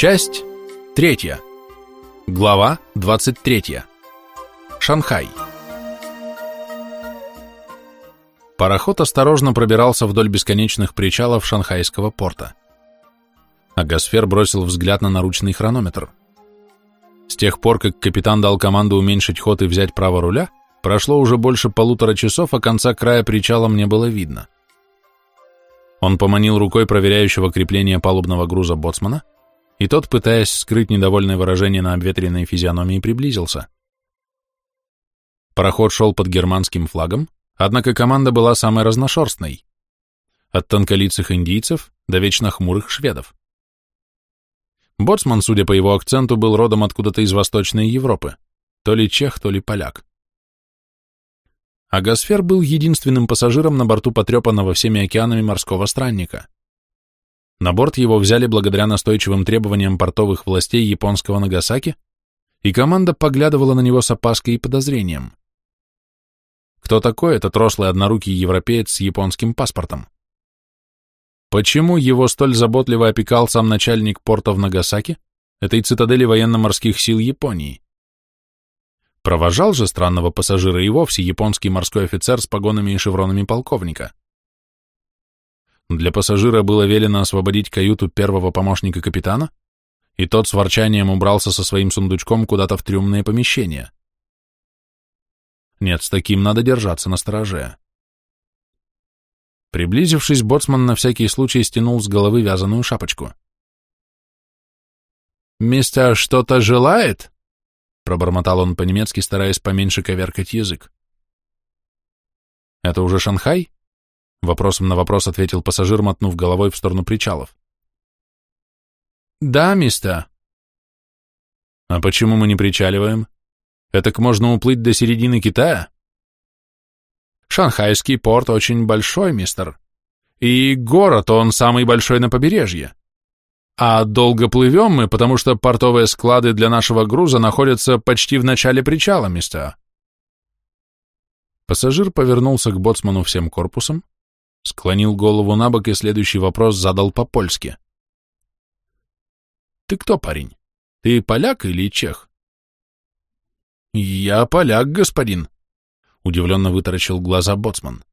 Часть третья. Глава 23. Шанхай. Пароход осторожно пробирался вдоль бесконечных причалов шанхайского порта. Агасфер бросил взгляд на наручный хронометр. С тех пор, как капитан дал команду уменьшить ход и взять право руля, прошло уже больше полутора часов, а конца края причала мне было видно. Он поманил рукой проверяющего крепление палубного груза боцмана, и тот, пытаясь скрыть недовольное выражение на обветренной физиономии, приблизился. Пароход шел под германским флагом, однако команда была самой разношерстной, от тонколицых индийцев до вечно хмурых шведов. Боцман, судя по его акценту, был родом откуда-то из Восточной Европы, то ли чех, то ли поляк. А Гасфер был единственным пассажиром на борту потрепанного всеми океанами морского странника. На борт его взяли благодаря настойчивым требованиям портовых властей японского Нагасаки, и команда поглядывала на него с опаской и подозрением. Кто такой этот рослый однорукий европеец с японским паспортом? Почему его столь заботливо опекал сам начальник порта в Нагасаки, этой цитадели военно-морских сил Японии? Провожал же странного пассажира и вовсе японский морской офицер с погонами и шевронами полковника. Для пассажира было велено освободить каюту первого помощника капитана, и тот с ворчанием убрался со своим сундучком куда-то в трюмное помещение. Нет, с таким надо держаться на стороже. Приблизившись, боцман на всякий случай стянул с головы вязаную шапочку. «Мистер что-то желает?» Пробормотал он по-немецки, стараясь поменьше коверкать язык. «Это уже Шанхай?» Вопросом на вопрос ответил пассажир, мотнув головой в сторону причалов. «Да, мистер». «А почему мы не причаливаем? Этак можно уплыть до середины Китая?» «Шанхайский порт очень большой, мистер. И город он самый большой на побережье. А долго плывем мы, потому что портовые склады для нашего груза находятся почти в начале причала, мистер. Пассажир повернулся к боцману всем корпусом, склонил голову на бок и следующий вопрос задал по-польски. «Ты кто, парень? Ты поляк или чех?» «Я поляк, господин», — удивленно вытаращил глаза боцман.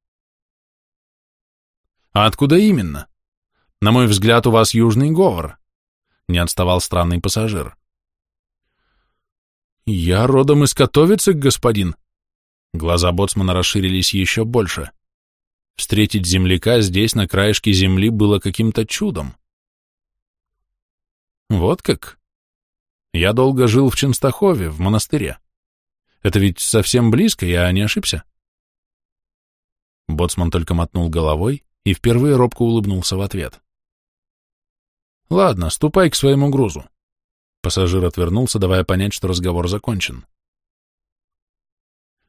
«А откуда именно?» На мой взгляд, у вас южный говор. Не отставал странный пассажир. Я родом из Котовицы, господин. Глаза боцмана расширились еще больше. Встретить земляка здесь, на краешке земли, было каким-то чудом. Вот как? Я долго жил в Ченстахове, в монастыре. Это ведь совсем близко, я не ошибся? Боцман только мотнул головой и впервые робко улыбнулся в ответ. Ладно, ступай к своему грузу. Пассажир отвернулся, давая понять, что разговор закончен.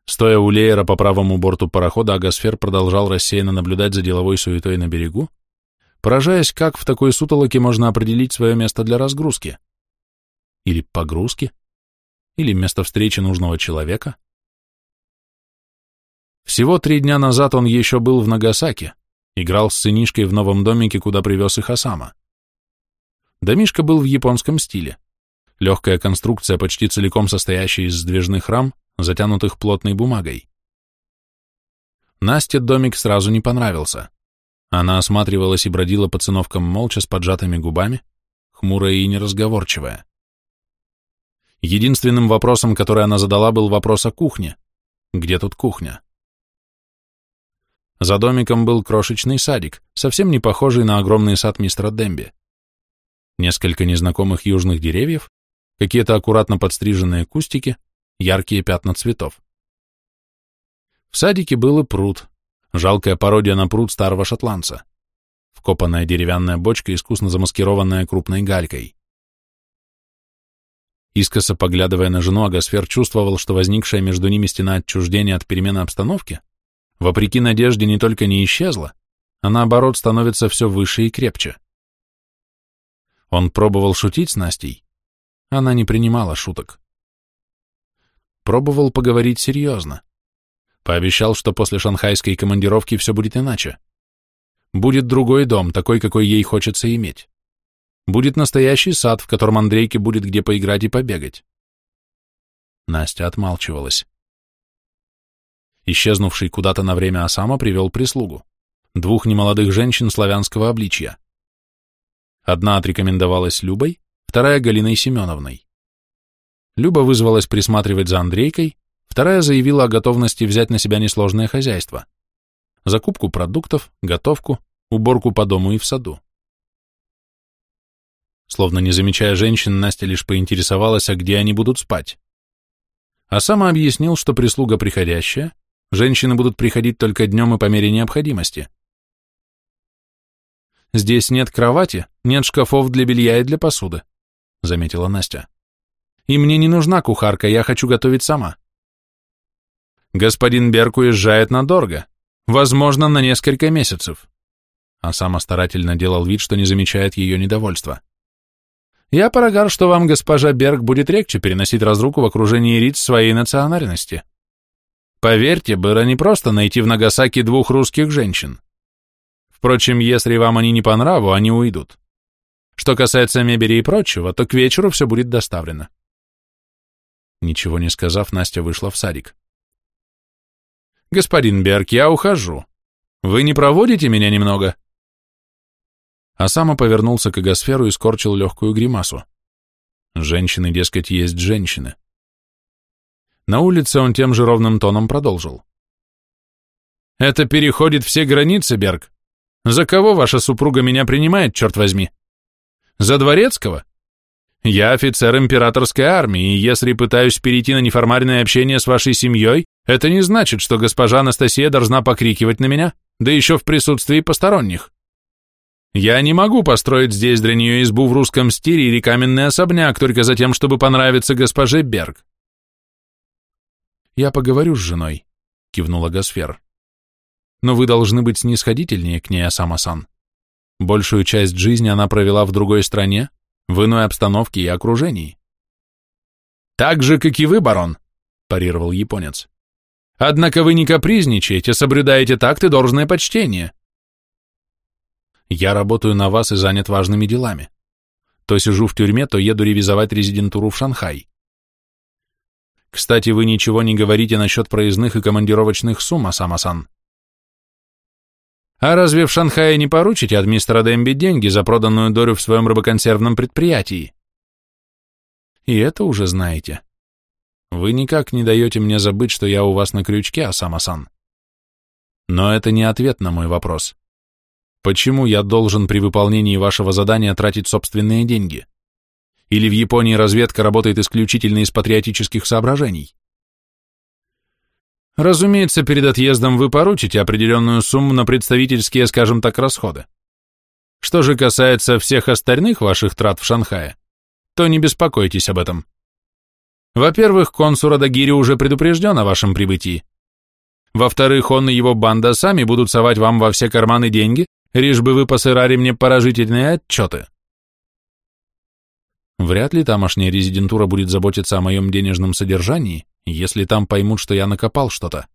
Стоя у леера по правому борту парохода, Агасфер продолжал рассеянно наблюдать за деловой суетой на берегу, поражаясь, как в такой сутолоке можно определить свое место для разгрузки. Или погрузки, или место встречи нужного человека. Всего три дня назад он еще был в Нагасаке, играл с сынишкой в новом домике, куда привез их Осама. Домишка был в японском стиле. Легкая конструкция, почти целиком состоящая из сдвижных рам, затянутых плотной бумагой. Насте домик сразу не понравился. Она осматривалась и бродила по циновкам молча с поджатыми губами, хмурая и неразговорчивая. Единственным вопросом, который она задала, был вопрос о кухне. Где тут кухня? За домиком был крошечный садик, совсем не похожий на огромный сад мистера Демби несколько незнакомых южных деревьев, какие-то аккуратно подстриженные кустики, яркие пятна цветов. В садике был и пруд, жалкая пародия на пруд старого шотландца, вкопанная деревянная бочка, искусно замаскированная крупной галькой. Искоса поглядывая на жену, Агасфер чувствовал, что возникшая между ними стена отчуждения от перемены обстановки, вопреки надежде, не только не исчезла, а наоборот становится все выше и крепче. Он пробовал шутить с Настей. Она не принимала шуток. Пробовал поговорить серьезно. Пообещал, что после шанхайской командировки все будет иначе. Будет другой дом, такой, какой ей хочется иметь. Будет настоящий сад, в котором Андрейке будет где поиграть и побегать. Настя отмалчивалась. Исчезнувший куда-то на время Осама привел прислугу. Двух немолодых женщин славянского обличья. Одна отрекомендовалась Любой, вторая — Галиной Семеновной. Люба вызвалась присматривать за Андрейкой, вторая заявила о готовности взять на себя несложное хозяйство. Закупку продуктов, готовку, уборку по дому и в саду. Словно не замечая женщин, Настя лишь поинтересовалась, а где они будут спать. А сама объяснил, что прислуга приходящая, женщины будут приходить только днем и по мере необходимости. «Здесь нет кровати, нет шкафов для белья и для посуды», — заметила Настя. «И мне не нужна кухарка, я хочу готовить сама». «Господин Берг уезжает надолго, возможно, на несколько месяцев», а сама старательно делал вид, что не замечает ее недовольства. Я полагал, что вам, госпожа Берг, будет легче переносить разруку в окружении лиц своей национальности. Поверьте, было не просто найти в Нагасаки двух русских женщин. Впрочем, если вам они не по нраву, они уйдут. Что касается мебели и прочего, то к вечеру все будет доставлено. Ничего не сказав, Настя вышла в садик. «Господин Берг, я ухожу. Вы не проводите меня немного?» а сам повернулся к эгосферу и скорчил легкую гримасу. Женщины, дескать, есть женщины. На улице он тем же ровным тоном продолжил. «Это переходит все границы, Берг. За кого ваша супруга меня принимает, черт возьми? За дворецкого? Я офицер императорской армии, и если пытаюсь перейти на неформальное общение с вашей семьей, это не значит, что госпожа Анастасия должна покрикивать на меня, да еще в присутствии посторонних. Я не могу построить здесь для нее избу в русском стиле или каменный особняк только за тем, чтобы понравиться госпоже Берг. Я поговорю с женой, кивнула Гасфер. Но вы должны быть снисходительнее к ней, Асама-сан. Большую часть жизни она провела в другой стране, в иной обстановке и окружении. Так же, как и вы, барон, парировал японец. Однако вы не капризничаете, соблюдаете такт и должное почтение. Я работаю на вас и занят важными делами. То сижу в тюрьме, то еду ревизовать резидентуру в Шанхай. Кстати, вы ничего не говорите насчет проездных и командировочных сумм, Асама-сан. А разве в Шанхае не поручите от мистера Дэмби деньги за проданную долю в своем рыбоконсервном предприятии? И это уже знаете. Вы никак не даете мне забыть, что я у вас на крючке, Асама-сан. Но это не ответ на мой вопрос. Почему я должен при выполнении вашего задания тратить собственные деньги? Или в Японии разведка работает исключительно из патриотических соображений? Разумеется, перед отъездом вы поручите определенную сумму на представительские, скажем так, расходы. Что же касается всех остальных ваших трат в Шанхае, то не беспокойтесь об этом. Во-первых, консул Радагири уже предупрежден о вашем прибытии. Во-вторых, он и его банда сами будут совать вам во все карманы деньги, лишь бы вы посырали мне поражительные отчеты. Вряд ли тамошняя резидентура будет заботиться о моем денежном содержании, если там поймут, что я накопал что-то.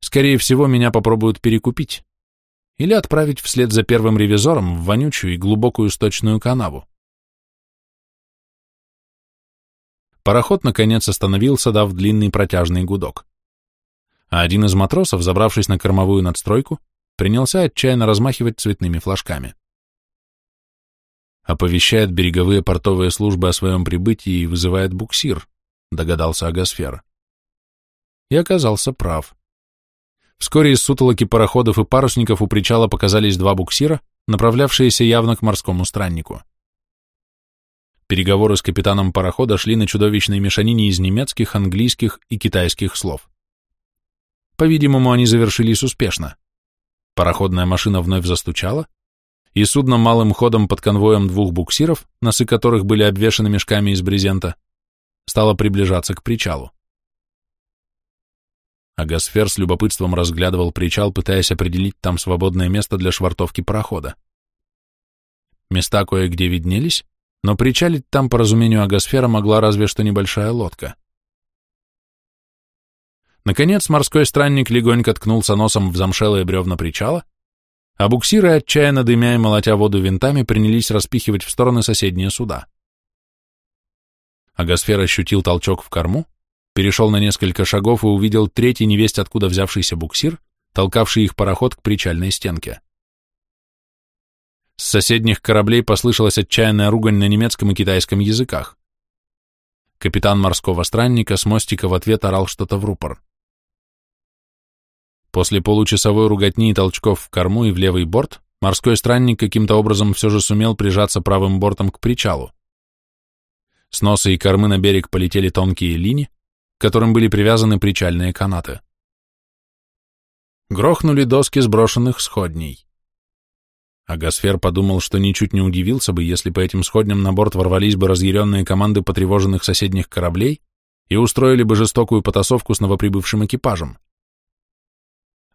Скорее всего, меня попробуют перекупить или отправить вслед за первым ревизором в вонючую и глубокую сточную канаву. Пароход, наконец, остановился, дав длинный протяжный гудок. А один из матросов, забравшись на кормовую надстройку, принялся отчаянно размахивать цветными флажками. Оповещает береговые портовые службы о своем прибытии и вызывает буксир, догадался Агасфер. И оказался прав. Вскоре из сутолоки пароходов и парусников у причала показались два буксира, направлявшиеся явно к морскому страннику. Переговоры с капитаном парохода шли на чудовищной мешанине из немецких, английских и китайских слов. По-видимому, они завершились успешно. Пароходная машина вновь застучала, и судно малым ходом под конвоем двух буксиров, носы которых были обвешаны мешками из брезента, стало приближаться к причалу. Агасфер с любопытством разглядывал причал, пытаясь определить там свободное место для швартовки парохода. Места кое-где виднелись, но причалить там, по разумению Агасфера, могла разве что небольшая лодка. Наконец морской странник легонько ткнулся носом в замшелые бревна причала, а буксиры, отчаянно дымя и молотя воду винтами, принялись распихивать в стороны соседние суда. Агосфер ощутил толчок в корму, перешел на несколько шагов и увидел третий невесть, откуда взявшийся буксир, толкавший их пароход к причальной стенке. С соседних кораблей послышалась отчаянная ругань на немецком и китайском языках. Капитан морского странника с мостика в ответ орал что-то в рупор. После получасовой руготни и толчков в корму и в левый борт, морской странник каким-то образом все же сумел прижаться правым бортом к причалу. С носа и кормы на берег полетели тонкие линии, к которым были привязаны причальные канаты. Грохнули доски сброшенных сходней. Агасфер подумал, что ничуть не удивился бы, если по этим сходням на борт ворвались бы разъяренные команды потревоженных соседних кораблей и устроили бы жестокую потасовку с новоприбывшим экипажем.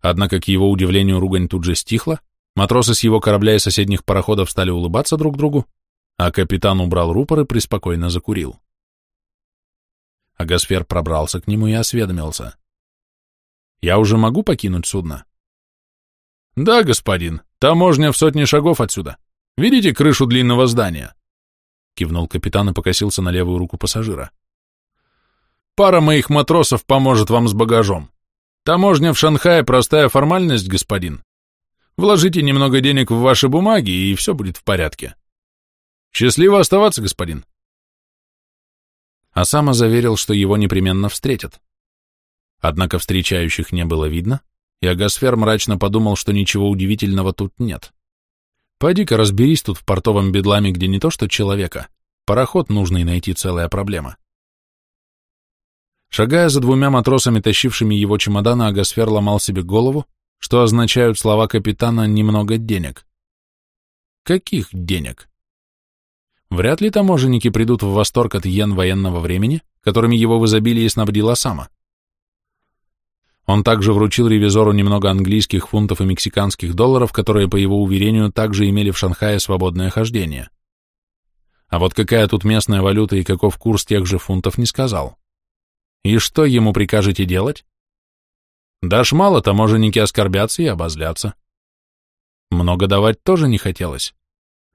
Однако, к его удивлению, ругань тут же стихла, матросы с его корабля и соседних пароходов стали улыбаться друг другу, а капитан убрал рупор и преспокойно закурил. Агасфер пробрался к нему и осведомился. «Я уже могу покинуть судно?» «Да, господин, таможня в сотне шагов отсюда. Видите крышу длинного здания?» Кивнул капитан и покосился на левую руку пассажира. «Пара моих матросов поможет вам с багажом. Таможня в Шанхае – простая формальность, господин. Вложите немного денег в ваши бумаги, и все будет в порядке. Счастливо оставаться, господин!» Асама заверил, что его непременно встретят. Однако встречающих не было видно, и Агасфер мрачно подумал, что ничего удивительного тут нет. Пойди-ка разберись тут в портовом бедламе, где не то что человека, пароход нужный найти целая проблема. Шагая за двумя матросами, тащившими его чемоданы, Агасфер ломал себе голову, что означают слова капитана «немного денег». Каких денег? Вряд ли таможенники придут в восторг от йен военного времени, которыми его в изобилии снабдила сама. Он также вручил ревизору немного английских фунтов и мексиканских долларов, которые, по его уверению, также имели в Шанхае свободное хождение. А вот какая тут местная валюта и каков курс тех же фунтов, не сказал. И что ему прикажете делать? Дашь мало, таможенники оскорбятся и обозлятся. Много давать тоже не хотелось.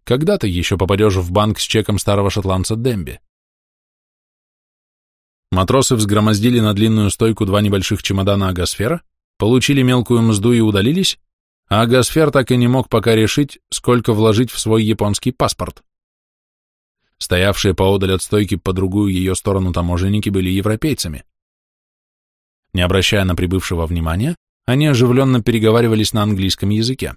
Когда ты еще попадешь в банк с чеком старого шотландца Демби? Матросы взгромоздили на длинную стойку два небольших чемодана Агасфера, получили мелкую мзду и удалились, а Агасфер так и не мог пока решить, сколько вложить в свой японский паспорт. Стоявшие поодаль от стойки по другую ее сторону таможенники были европейцами. Не обращая на прибывшего внимания, они оживленно переговаривались на английском языке.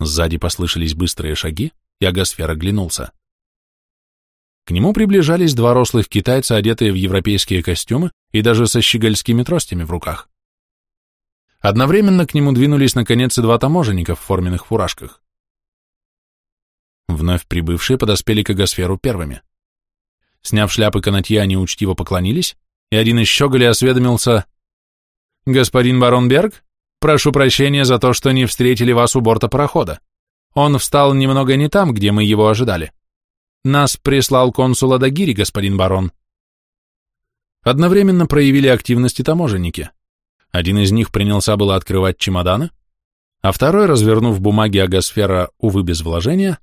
Сзади послышались быстрые шаги, и Агасфер оглянулся. К нему приближались два рослых китайца, одетые в европейские костюмы и даже со щегольскими тростями в руках. Одновременно к нему двинулись наконец и два таможенника в форменных фуражках. Вновь прибывшие подоспели к Агасферу первыми. Сняв шляпы канатья, они учтиво поклонились, и один из щеголей осведомился «Господин барон Берг, прошу прощения за то, что не встретили вас у борта парохода. Он встал немного не там, где мы его ожидали. Нас прислал консул Адагири, господин барон. Одновременно проявили активность и таможенники. Один из них принялся было открывать чемоданы, а второй, развернув бумаги Агосфера, увы, без вложения,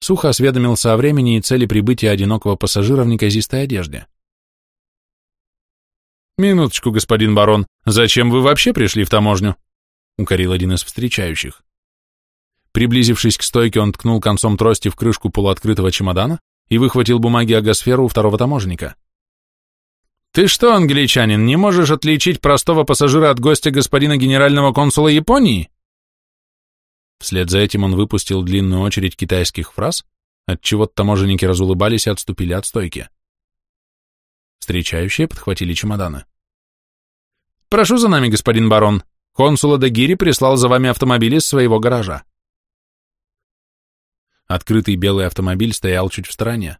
сухо осведомился о времени и цели прибытия одинокого пассажира в неказистой одежде. «Минуточку, господин барон, зачем вы вообще пришли в таможню?» — укорил один из встречающих. Приблизившись к стойке, он ткнул концом трости в крышку полуоткрытого чемодана и выхватил бумаги агосферу у второго таможенника. «Ты что, англичанин, не можешь отличить простого пассажира от гостя господина генерального консула Японии?» Вслед за этим он выпустил длинную очередь китайских фраз, отчего таможенники разулыбались и отступили от стойки. Встречающие подхватили чемоданы. «Прошу за нами, господин барон. Консул Адагири прислал за вами автомобиль из своего гаража». Открытый белый автомобиль стоял чуть в стороне.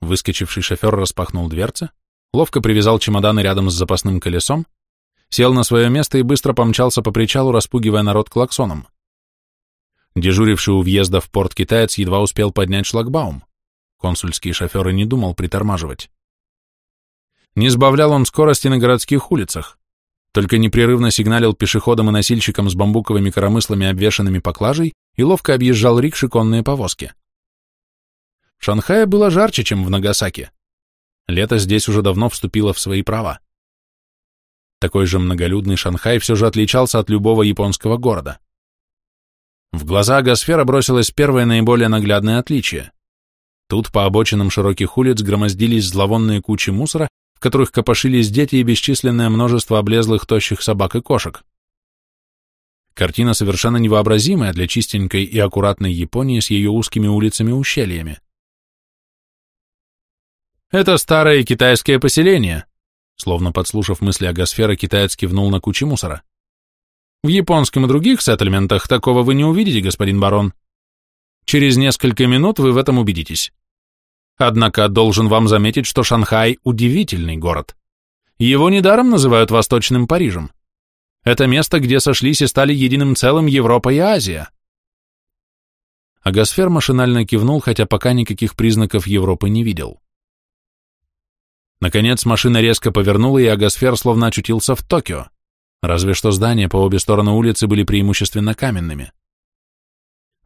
Выскочивший шофер распахнул дверцы, ловко привязал чемоданы рядом с запасным колесом, сел на свое место и быстро помчался по причалу, распугивая народ клаксоном. Дежуривший у въезда в порт китаец едва успел поднять шлагбаум. Консульский шофер и не думал притормаживать. Не сбавлял он скорости на городских улицах. только непрерывно сигналил пешеходам и носильщикам с бамбуковыми коромыслами, обвешанными поклажей, и ловко объезжал рикши конные повозки. В Шанхае было жарче, чем в Нагасаки. Лето здесь уже давно вступило в свои права. Такой же многолюдный Шанхай все же отличался от любого японского города. В глаза Агосфера бросилось первое наиболее наглядное отличие. Тут по обочинам широких улиц громоздились зловонные кучи мусора, в которых копошились дети и бесчисленное множество облезлых тощих собак и кошек. Картина совершенно невообразимая для чистенькой и аккуратной Японии с ее узкими улицами-ущельями. «Это старое китайское поселение», словно подслушав мысли Агосфера, китаец кивнул на кучи мусора. В японском и других сеттельментах такого вы не увидите, господин барон. Через несколько минут вы в этом убедитесь. Однако должен вам заметить, что Шанхай – удивительный город. Его недаром называют Восточным Парижем. Это место, где сошлись и стали единым целым Европа и Азия. Агасфер машинально кивнул, хотя пока никаких признаков Европы не видел. Наконец машина резко повернула, и Агасфер словно очутился в Токио, разве что здания по обе стороны улицы были преимущественно каменными.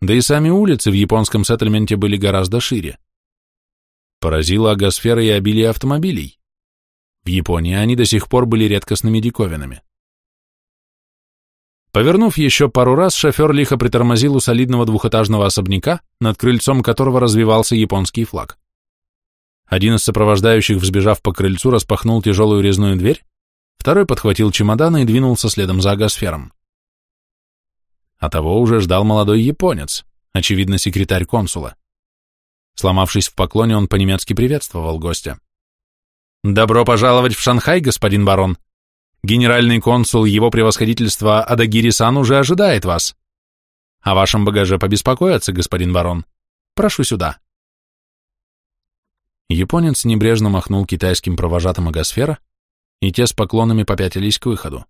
Да и сами улицы в японском сеттельменте были гораздо шире. Поразила агосфера и обилие автомобилей. В Японии они до сих пор были редкостными диковинами. Повернув еще пару раз, шофер лихо притормозил у солидного двухэтажного особняка, над крыльцом которого развивался японский флаг. Один из сопровождающих, взбежав по крыльцу, распахнул тяжелую резную дверь, второй подхватил чемоданы и двинулся следом за агосфером а того уже ждал молодой японец, очевидно, секретарь консула. Сломавшись в поклоне, он по-немецки приветствовал гостя. «Добро пожаловать в Шанхай, господин барон. Генеральный консул его превосходительства Адагири-сан уже ожидает вас. О вашем багаже побеспокоятся, господин барон. Прошу сюда». Японец небрежно махнул китайским провожатым агосфера, и те с поклонами попятились к выходу.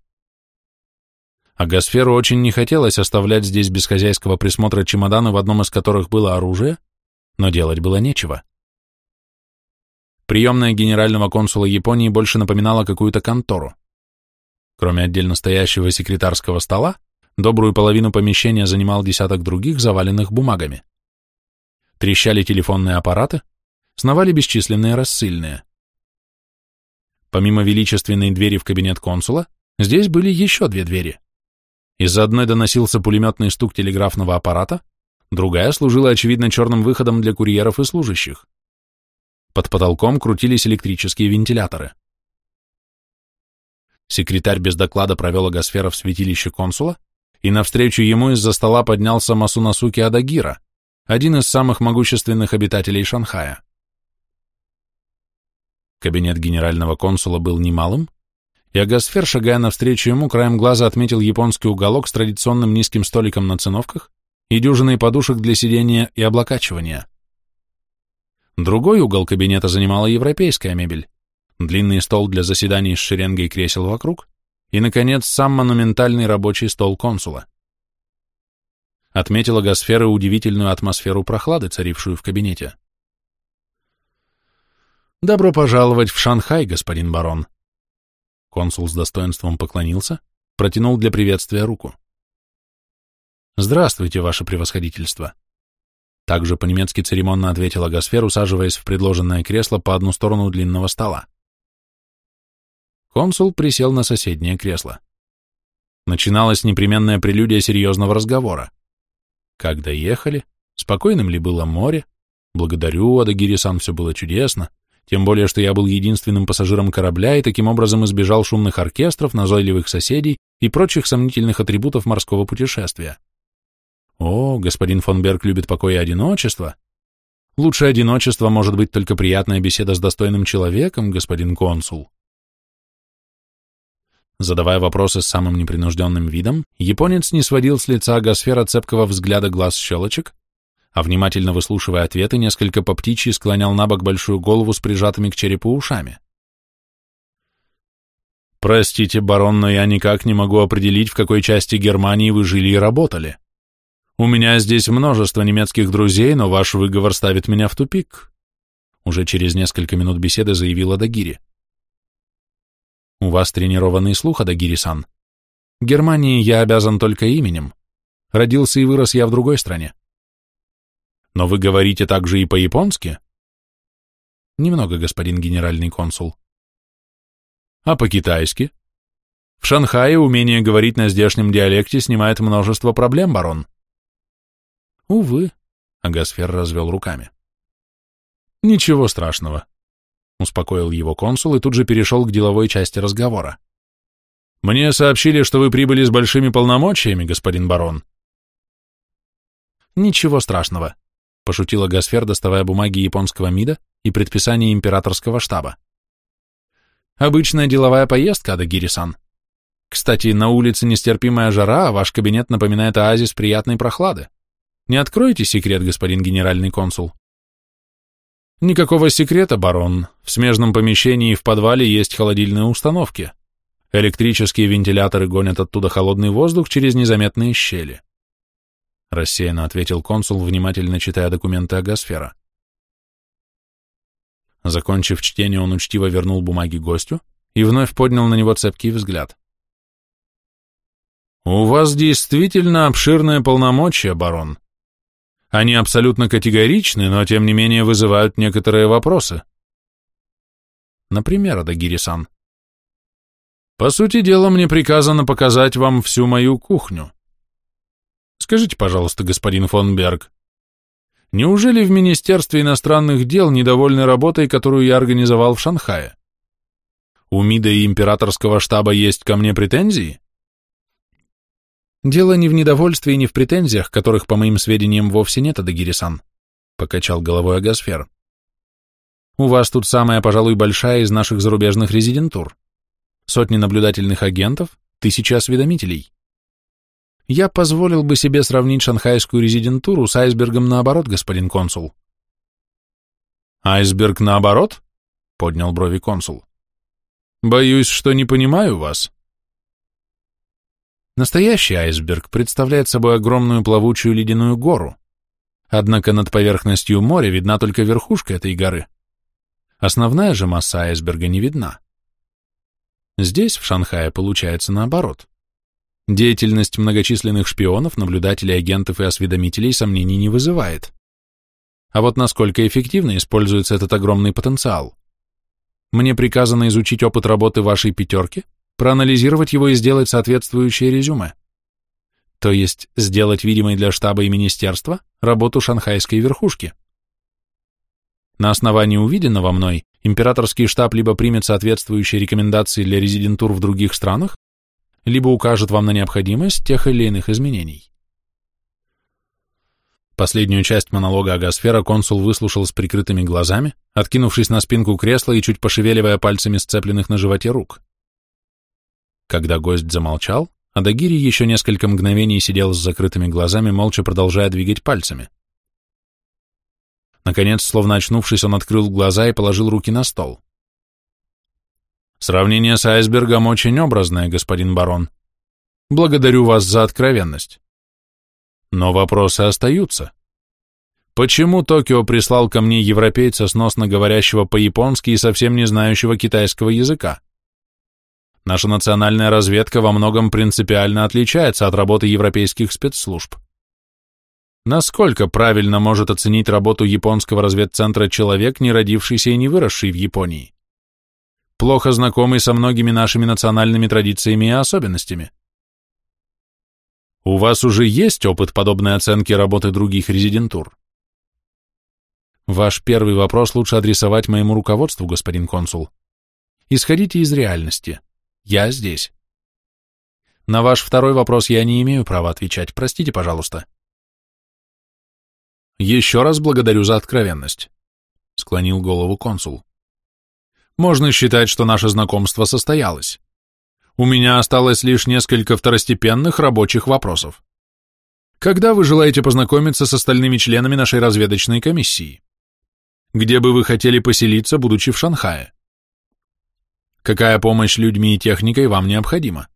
А Гасферу очень не хотелось оставлять здесь без хозяйского присмотра чемоданы, в одном из которых было оружие, но делать было нечего. Приемная генерального консула Японии больше напоминала какую-то контору. Кроме отдельно стоящего секретарского стола, добрую половину помещения занимал десяток других, заваленных бумагами. Трещали телефонные аппараты, сновали бесчисленные рассыльные. Помимо величественной двери в кабинет консула, здесь были еще две двери. Из одной доносился пулеметный стук телеграфного аппарата, другая служила, очевидно, черным выходом для курьеров и служащих. Под потолком крутились электрические вентиляторы. Секретарь без доклада провел агосфера в святилище консула, и навстречу ему из-за стола поднялся Масунасуки Адагира, один из самых могущественных обитателей Шанхая. Кабинет генерального консула был немалым, и Агасфер, шагая навстречу ему, краем глаза отметил японский уголок с традиционным низким столиком на циновках и дюжиной подушек для сидения и облокачивания. Другой угол кабинета занимала европейская мебель, длинный стол для заседаний с шеренгой кресел вокруг и, наконец, сам монументальный рабочий стол консула. Отметила Гасфера удивительную атмосферу прохлады, царившую в кабинете. «Добро пожаловать в Шанхай, господин барон», Консул с достоинством поклонился, протянул для приветствия руку. «Здравствуйте, ваше превосходительство!» Также по-немецки церемонно ответила Гасфер, усаживаясь в предложенное кресло по одну сторону длинного стола. Консул присел на соседнее кресло. Начиналась непременная прелюдия серьезного разговора. Как доехали? Спокойным ли было море? Благодарю, Адагири-сан, все было чудесно тем более, что я был единственным пассажиром корабля и таким образом избежал шумных оркестров, назойливых соседей и прочих сомнительных атрибутов морского путешествия. О, господин фон Берг любит покой и одиночество. Лучше одиночество может быть только приятная беседа с достойным человеком, господин консул. Задавая вопросы с самым непринужденным видом, японец не сводил с лица Гасфера цепкого взгляда глаз щелочек, а внимательно выслушивая ответы, несколько по птичьи склонял на бок большую голову с прижатыми к черепу ушами. «Простите, барон, но я никак не могу определить, в какой части Германии вы жили и работали. У меня здесь множество немецких друзей, но ваш выговор ставит меня в тупик», уже через несколько минут беседы заявила Дагири. У вас тренированный слух, Адагири-сан. Германии я обязан только именем. Родился и вырос я в другой стране. Но вы говорите также и по-японски? Немного, господин генеральный консул. А по-китайски? В Шанхае умение говорить на здешнем диалекте снимает множество проблем, барон. Увы, Агасфер развел руками. Ничего страшного, успокоил его консул и тут же перешел к деловой части разговора. Мне сообщили, что вы прибыли с большими полномочиями, господин барон. Ничего страшного, пошутила Гасфер, доставая бумаги японского МИДа и предписание императорского штаба. Обычная деловая поездка, Адагири-сан. Кстати, на улице нестерпимая жара, а ваш кабинет напоминает оазис приятной прохлады. Не откроете секрет, господин генеральный консул? Никакого секрета, барон. В смежном помещении и в подвале есть холодильные установки. Электрические вентиляторы гонят оттуда холодный воздух через незаметные щели. Рассеянно ответил консул, внимательно читая документы Агосфера. Закончив чтение, он учтиво вернул бумаги гостю и вновь поднял на него цепкий взгляд. «У вас действительно обширные полномочия, барон. Они абсолютно категоричны, но тем не менее вызывают некоторые вопросы». «Например, Адагири-сан?» «По сути дела, мне приказано показать вам всю мою кухню. Скажите, пожалуйста, господин фон Берг, неужели в Министерстве иностранных дел недовольны работой, которую я организовал в Шанхае? У МИДа и императорского штаба есть ко мне претензии?» «Дело не в недовольстве и не в претензиях, которых, по моим сведениям, вовсе нет, Адагирисан», — покачал головой Агасфер. «У вас тут самая, пожалуй, большая из наших зарубежных резидентур. Сотни наблюдательных агентов, тысячи осведомителей. Я позволил бы себе сравнить шанхайскую резидентуру с айсбергом наоборот, господин консул». «Айсберг наоборот?» — поднял брови консул. «Боюсь, что не понимаю вас». Настоящий айсберг представляет собой огромную плавучую ледяную гору. Однако над поверхностью моря видна только верхушка этой горы. Основная же масса айсберга не видна. Здесь, в Шанхае, получается наоборот. Деятельность многочисленных шпионов, наблюдателей, агентов и осведомителей сомнений не вызывает. А вот насколько эффективно используется этот огромный потенциал? Мне приказано изучить опыт работы вашей пятерки, проанализировать его и сделать соответствующее резюме. То есть сделать видимой для штаба и министерства работу шанхайской верхушки. На основании увиденного мной императорский штаб либо примет соответствующие рекомендации для резидентур в других странах, либо укажет вам на необходимость тех или иных изменений. Последнюю часть монолога Агасфера консул выслушал с прикрытыми глазами, откинувшись на спинку кресла и чуть пошевеливая пальцами сцепленных на животе рук. Когда гость замолчал, Адагири еще несколько мгновений сидел с закрытыми глазами, молча продолжая двигать пальцами. Наконец, словно очнувшись, он открыл глаза и положил руки на стол. «Сравнение с айсбергом очень образное, господин барон. Благодарю вас за откровенность. Но вопросы остаются. Почему Токио прислал ко мне европейца, сносно говорящего по-японски и совсем не знающего китайского языка? Наша национальная разведка во многом принципиально отличается от работы европейских спецслужб. Насколько правильно может оценить работу японского разведцентра человек, не родившийся и не выросший в Японии? Плохо знакомый со многими нашими национальными традициями и особенностями. У вас уже есть опыт подобной оценки работы других резидентур? Ваш первый вопрос лучше адресовать моему руководству, господин консул. Исходите из реальности. Я здесь. На ваш второй вопрос я не имею права отвечать. Простите, пожалуйста. Еще раз благодарю за откровенность, склонил голову консул. Можно считать, что наше знакомство состоялось. У меня осталось лишь несколько второстепенных рабочих вопросов. Когда вы желаете познакомиться с остальными членами нашей разведочной комиссии? Где бы вы хотели поселиться, будучи в Шанхае? Какая помощь людьми и техникой вам необходима?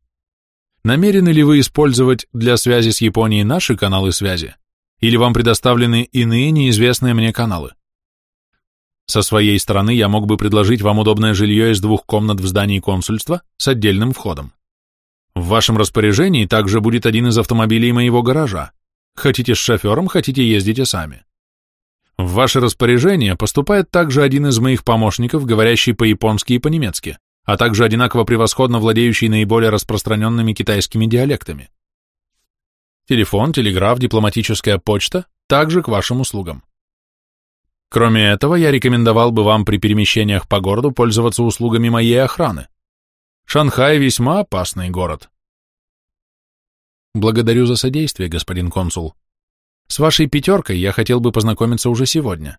Намерены ли вы использовать для связи с Японией наши каналы связи, или вам предоставлены иные неизвестные мне каналы? Со своей стороны я мог бы предложить вам удобное жилье из двух комнат в здании консульства с отдельным входом. В вашем распоряжении также будет один из автомобилей моего гаража. Хотите с шофером, хотите ездите сами. В ваше распоряжение поступает также один из моих помощников, говорящий по-японски и по-немецки, а также одинаково превосходно владеющий наиболее распространенными китайскими диалектами. Телефон, телеграф, дипломатическая почта также к вашим услугам. Кроме этого, я рекомендовал бы вам при перемещениях по городу пользоваться услугами моей охраны. Шанхай весьма опасный город. Благодарю за содействие, господин консул. С вашей пятеркой я хотел бы познакомиться уже сегодня.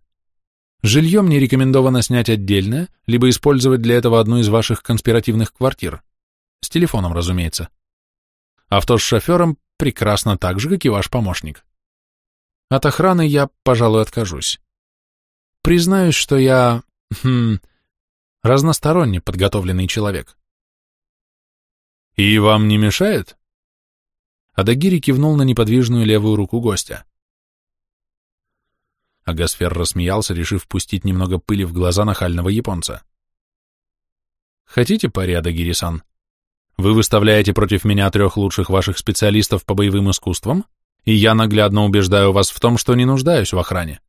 Жилье мне рекомендовано снять отдельное, либо использовать для этого одну из ваших конспиративных квартир. С телефоном, разумеется. Авто с шофером прекрасно так же, как и ваш помощник. От охраны я, пожалуй, откажусь. Признаюсь, что я... Хм, разносторонне подготовленный человек. «И вам не мешает?» Адагири кивнул на неподвижную левую руку гостя. Агасфер рассмеялся, решив пустить немного пыли в глаза нахального японца. «Хотите пари, Адагири-сан? Вы выставляете против меня трех лучших ваших специалистов по боевым искусствам, и я наглядно убеждаю вас в том, что не нуждаюсь в охране.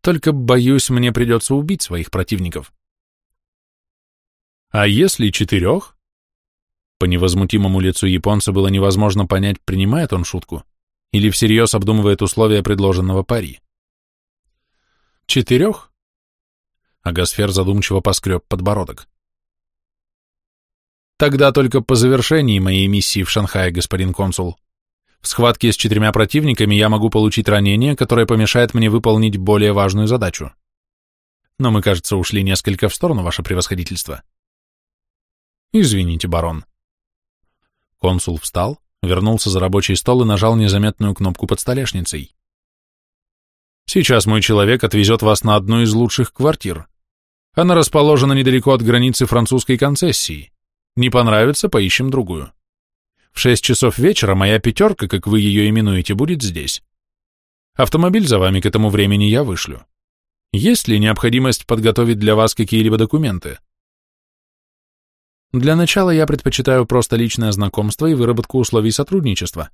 Только, боюсь, мне придется убить своих противников». «А если четырех?» По невозмутимому лицу японца было невозможно понять, принимает он шутку или всерьез обдумывает условия предложенного пари. «Четырех?» Агасфер задумчиво поскреб подбородок. «Тогда только по завершении моей миссии в Шанхае, господин консул. В схватке с четырьмя противниками я могу получить ранение, которое помешает мне выполнить более важную задачу. Но мы, кажется, ушли несколько в сторону, ваше превосходительство». «Извините, барон», Консул встал, вернулся за рабочий стол и нажал незаметную кнопку под столешницей. «Сейчас мой человек отвезет вас на одну из лучших квартир. Она расположена недалеко от границы французской концессии. Не понравится, поищем другую. В шесть часов вечера моя пятерка, как вы ее именуете, будет здесь. Автомобиль за вами к этому времени я вышлю. Есть ли необходимость подготовить для вас какие-либо документы?» Для начала я предпочитаю просто личное знакомство и выработку условий сотрудничества.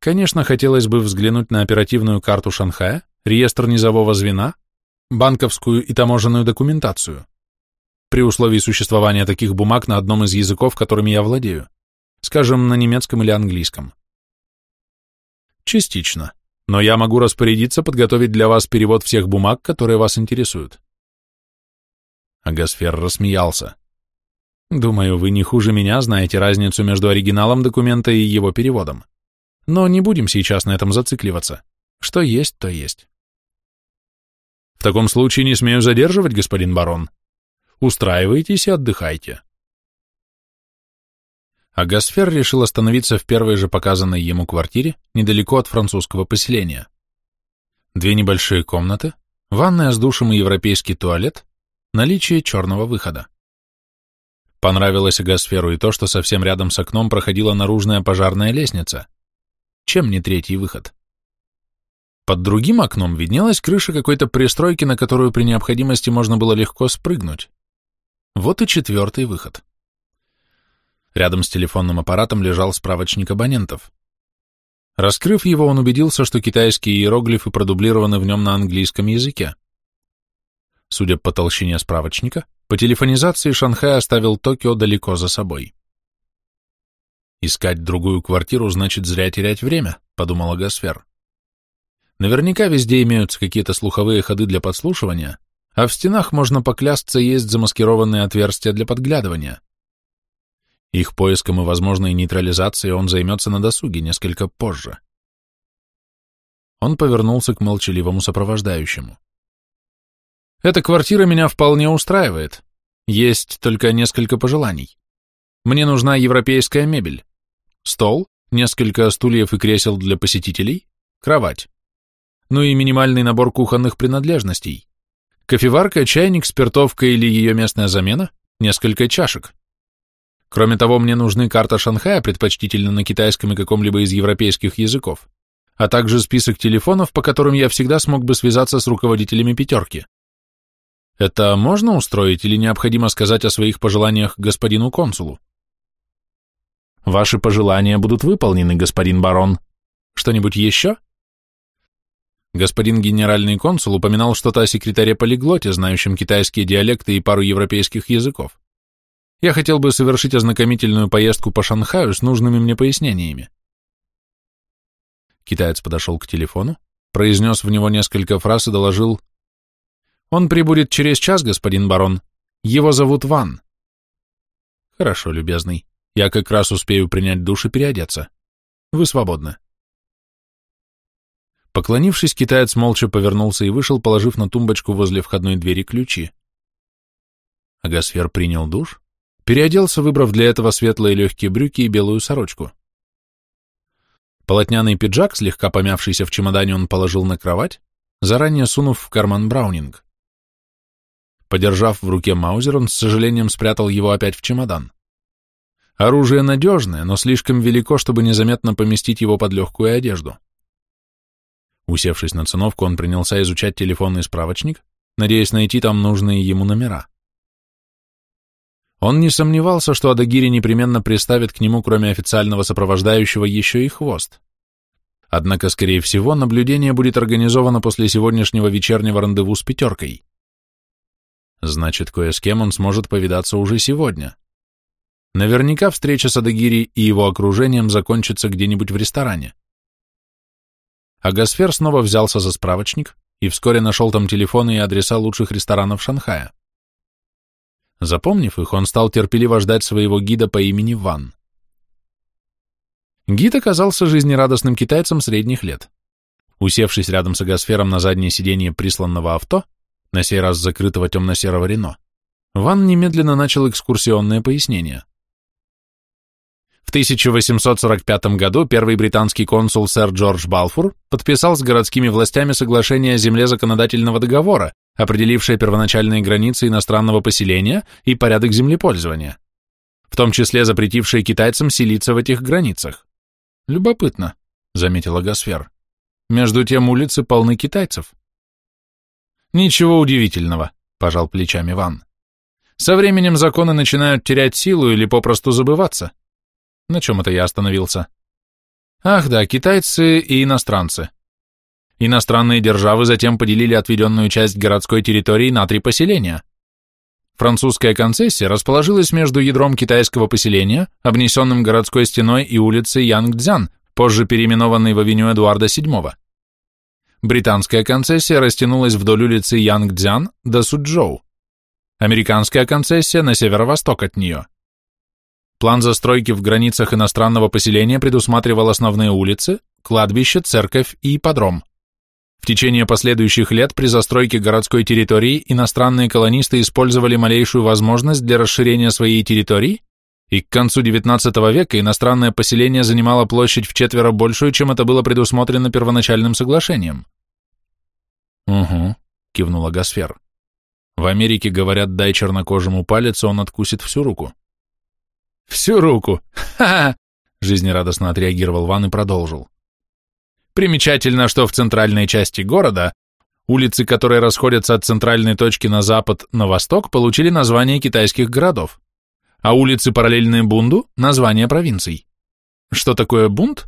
Конечно, хотелось бы взглянуть на оперативную карту Шанхая, реестр низового звена, банковскую и таможенную документацию. При условии существования таких бумаг на одном из языков, которыми я владею, скажем, на немецком или английском. Частично, но я могу распорядиться подготовить для вас перевод всех бумаг, которые вас интересуют. Агасфер рассмеялся. Думаю, вы не хуже меня знаете разницу между оригиналом документа и его переводом. Но не будем сейчас на этом зацикливаться. Что есть, то есть. В таком случае не смею задерживать, господин барон. Устраивайтесь и отдыхайте. А Гасфер решил остановиться в первой же показанной ему квартире, недалеко от французского поселения. Две небольшие комнаты, ванная с душем и европейский туалет, наличие черного выхода. Понравилось Агасферу и то, что совсем рядом с окном проходила наружная пожарная лестница. Чем не третий выход? Под другим окном виднелась крыша какой-то пристройки, на которую при необходимости можно было легко спрыгнуть. Вот и четвертый выход. Рядом с телефонным аппаратом лежал справочник абонентов. Раскрыв его, он убедился, что китайские иероглифы продублированы в нем на английском языке. Судя по толщине справочника, по телефонизации Шанхай оставил Токио далеко за собой. «Искать другую квартиру значит зря терять время», — подумала Гасфер. «Наверняка везде имеются какие-то слуховые ходы для подслушивания, а в стенах, можно поклясться, есть замаскированные отверстия для подглядывания. Их поиском и возможной нейтрализацией он займется на досуге несколько позже». Он повернулся к молчаливому сопровождающему. Эта квартира меня вполне устраивает. Есть только несколько пожеланий. Мне нужна европейская мебель. Стол, несколько стульев и кресел для посетителей, кровать. Ну и минимальный набор кухонных принадлежностей. Кофеварка, чайник, спиртовка или ее местная замена, несколько чашек. Кроме того, мне нужны карта Шанхая, предпочтительно на китайском и каком-либо из европейских языков, а также список телефонов, по которым я всегда смог бы связаться с руководителями пятерки. Это можно устроить или необходимо сказать о своих пожеланиях господину консулу? Ваши пожелания будут выполнены, господин барон. Что-нибудь еще? Господин генеральный консул упоминал что-то о секретаре-полиглоте, знающем китайские диалекты и пару европейских языков. Я хотел бы совершить ознакомительную поездку по Шанхаю с нужными мне пояснениями. Китаец подошел к телефону, произнес в него несколько фраз и доложил «Он прибудет через час, господин барон. Его зовут Ван». «Хорошо, любезный. Я как раз успею принять душ и переодеться. Вы свободны». Поклонившись, китаец молча повернулся и вышел, положив на тумбочку возле входной двери ключи. Агасфер принял душ, переоделся, выбрав для этого светлые легкие брюки и белую сорочку. Полотняный пиджак, слегка помявшийся в чемодане, он положил на кровать, заранее сунув в карман браунинг. Подержав в руке маузер, он с сожалением спрятал его опять в чемодан. Оружие надежное, но слишком велико, чтобы незаметно поместить его под легкую одежду. Усевшись на циновку, он принялся изучать телефонный справочник, надеясь найти там нужные ему номера. Он не сомневался, что Адагири непременно приставит к нему, кроме официального сопровождающего, еще и хвост. Однако, скорее всего, наблюдение будет организовано после сегодняшнего вечернего рандеву с пятеркой. Значит, кое с кем он сможет повидаться уже сегодня. Наверняка встреча с Адагири и его окружением закончится где-нибудь в ресторане. Агасфер снова взялся за справочник и вскоре нашел там телефоны и адреса лучших ресторанов Шанхая. Запомнив их, он стал терпеливо ждать своего гида по имени Ван. Гид оказался жизнерадостным китайцем средних лет. Усевшись рядом с Агасфером на заднее сиденье присланного авто, на сей раз закрытого темно-серого Рено, Ван немедленно начал экскурсионное пояснение. В 1845 году первый британский консул сэр Джордж Балфур подписал с городскими властями соглашение о земле законодательного договора, определившее первоначальные границы иностранного поселения и порядок землепользования, в том числе запретившее китайцам селиться в этих границах. Любопытно, заметила Гасфер. Между тем улицы полны китайцев. Ничего удивительного, пожал плечами Ван. Со временем законы начинают терять силу или попросту забываться. На чем это я остановился? Ах да, китайцы и иностранцы. Иностранные державы затем поделили отведенную часть городской территории на три поселения. Французская концессия расположилась между ядром китайского поселения, обнесенным городской стеной и улицей Янгцзян, позже переименованной в авеню Эдуарда VII. Британская концессия растянулась вдоль улицы Янгцзян до Суджоу. Американская концессия на северо-восток от нее – План застройки в границах иностранного поселения предусматривал основные улицы, кладбище, церковь и ипподром. В течение последующих лет при застройке городской территории иностранные колонисты использовали малейшую возможность для расширения своей территории, и к концу XIX века иностранное поселение занимало площадь в четверо большую, чем это было предусмотрено первоначальным соглашением. «Угу», — кивнула Гасфер. «В Америке, говорят, дай чернокожему палец, он откусит всю руку». Всю руку. Ха-ха! Жизнерадостно отреагировал Ван и продолжил. Примечательно, что в центральной части города улицы, которые расходятся от центральной точки на запад на восток, получили название китайских городов, а улицы, параллельные Бунду, название провинций. Что такое Бунд?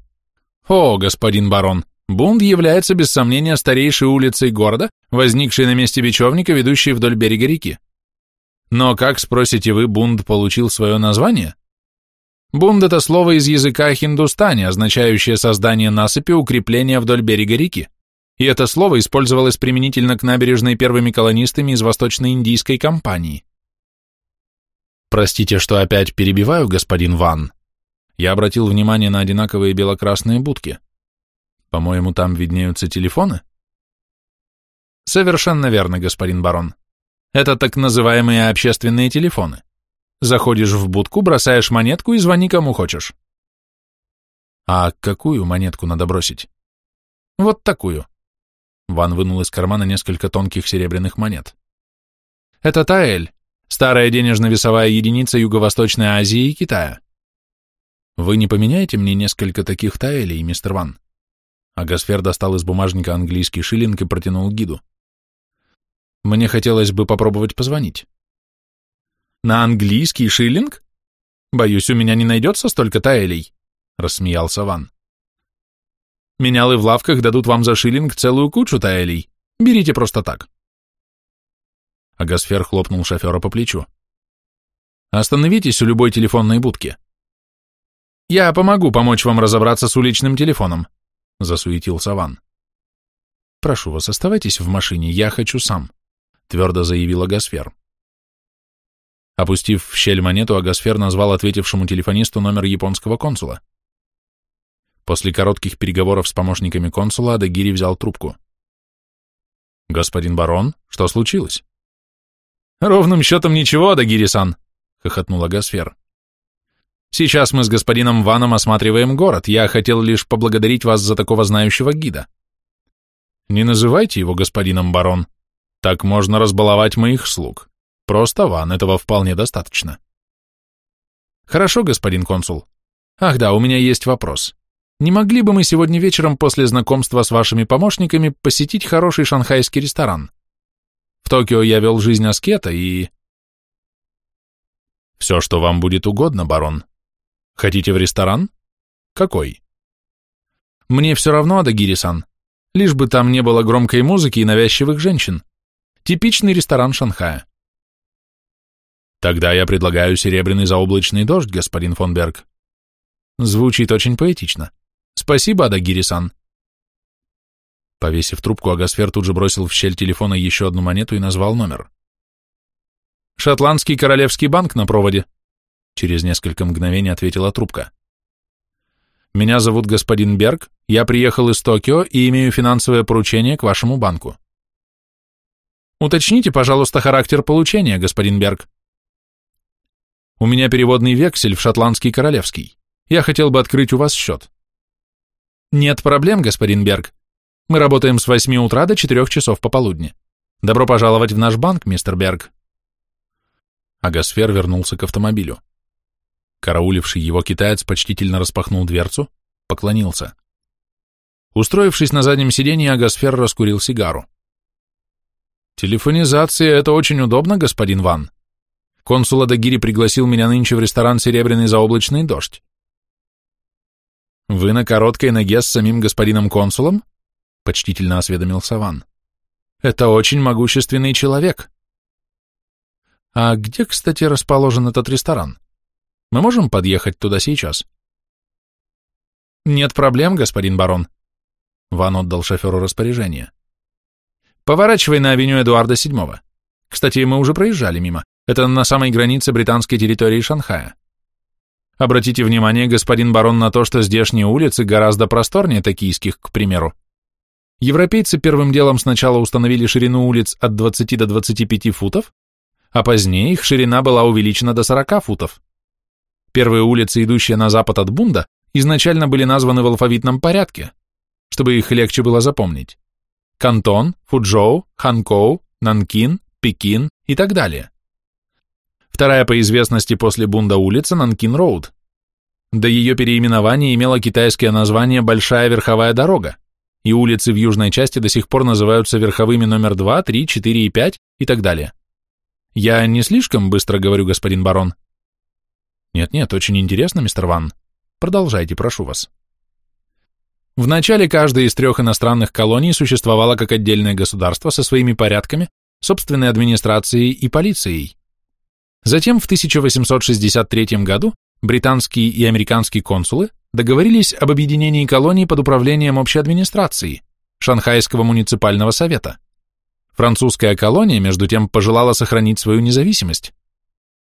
О, господин барон, Бунд является без сомнения старейшей улицей города, возникшей на месте бечевника, ведущей вдоль берега реки. Но как, спросите вы, Бунд получил свое название? Бунд – это слово из языка хиндустани, означающее создание насыпи укрепления вдоль берега реки. И это слово использовалось применительно к набережной первыми колонистами из Восточно-Индийской компании. Простите, что опять перебиваю, господин Ван. Я обратил внимание на одинаковые белокрасные будки. По-моему, там виднеются телефоны? Совершенно верно, господин барон. Это так называемые общественные телефоны. Заходишь в будку, бросаешь монетку и звони кому хочешь. А какую монетку надо бросить? Вот такую. Ван вынул из кармана несколько тонких серебряных монет. Это Таэль, старая денежно-весовая единица Юго-Восточной Азии и Китая. Вы не поменяете мне несколько таких Таэлей, мистер Ван? А Гасфер достал из бумажника английский шиллинг и протянул гиду. Мне хотелось бы попробовать позвонить. На английский шиллинг? Боюсь, у меня не найдется столько таэлей, рассмеялся Ван. Менялы в лавках дадут вам за шиллинг целую кучу таэлей. Берите просто так. Агасфер хлопнул шофера по плечу. Остановитесь у любой телефонной будки. Я помогу помочь вам разобраться с уличным телефоном, засуетился Ван. Прошу вас, оставайтесь в машине, я хочу сам, твердо заявила Гасфер. Опустив в щель монету, Агасфер назвал ответившему телефонисту номер японского консула. После коротких переговоров с помощниками консула Адагири взял трубку. «Господин барон, что случилось?» «Ровным счетом ничего, Адагири-сан», — хохотнула Агасфер. «Сейчас мы с господином Ваном осматриваем город. Я хотел лишь поблагодарить вас за такого знающего гида». «Не называйте его господином барон. Так можно разбаловать моих слуг. Просто ван, этого вполне достаточно. Хорошо, господин консул. Ах да, у меня есть вопрос. Не могли бы мы сегодня вечером после знакомства с вашими помощниками посетить хороший шанхайский ресторан? В Токио я вел жизнь аскета и... Все, что вам будет угодно, барон. Хотите в ресторан? Какой? Мне все равно, Адагири-сан. Лишь бы там не было громкой музыки и навязчивых женщин. Типичный ресторан Шанхая. Тогда я предлагаю серебряный заоблачный дождь, господин фон Берг. Звучит очень поэтично. Спасибо, Адагири-сан. Повесив трубку, Агасфер тут же бросил в щель телефона еще одну монету и назвал номер. «Шотландский королевский банк на проводе», — через несколько мгновений ответила трубка. «Меня зовут господин Берг, я приехал из Токио и имею финансовое поручение к вашему банку». «Уточните, пожалуйста, характер получения, господин Берг», у меня переводный вексель в шотландский королевский. Я хотел бы открыть у вас счет. Нет проблем, господин Берг. Мы работаем с 8 утра до 4 часов пополудни. Добро пожаловать в наш банк, мистер Берг. Агасфер вернулся к автомобилю. Карауливший его китаец почтительно распахнул дверцу, поклонился. Устроившись на заднем сиденье, Агасфер раскурил сигару. «Телефонизация — это очень удобно, господин Ван», Консул Адагири пригласил меня нынче в ресторан «Серебряный заоблачный дождь». «Вы на короткой ноге с самим господином консулом?» — почтительно осведомился Ван. «Это очень могущественный человек». «А где, кстати, расположен этот ресторан? Мы можем подъехать туда сейчас?» «Нет проблем, господин барон». Ван отдал шоферу распоряжение. «Поворачивай на авеню Эдуарда VII. Кстати, мы уже проезжали мимо. Это на самой границе британской территории Шанхая. Обратите внимание, господин барон, на то, что здешние улицы гораздо просторнее токийских, к примеру. Европейцы первым делом сначала установили ширину улиц от 20 до 25 футов, а позднее их ширина была увеличена до 40 футов. Первые улицы, идущие на запад от Бунда, изначально были названы в алфавитном порядке, чтобы их легче было запомнить. Кантон, Фуджоу, Ханкоу, Нанкин, Пекин и так далее. Вторая по известности после Бунда улица Нанкин-Роуд. До ее переименования имела китайское название «Большая верховая дорога», и улицы в южной части до сих пор называются верховыми номер 2, 3, 4 и 5 и так далее. Я не слишком быстро говорю, господин барон? Нет-нет, очень интересно, мистер Ван. Продолжайте, прошу вас. Вначале каждая из трех иностранных колоний существовала как отдельное государство со своими порядками, собственной администрацией и полицией. Затем в 1863 году британские и американские консулы договорились об объединении колоний под управлением общей администрации, Шанхайского муниципального совета. Французская колония, между тем, пожелала сохранить свою независимость.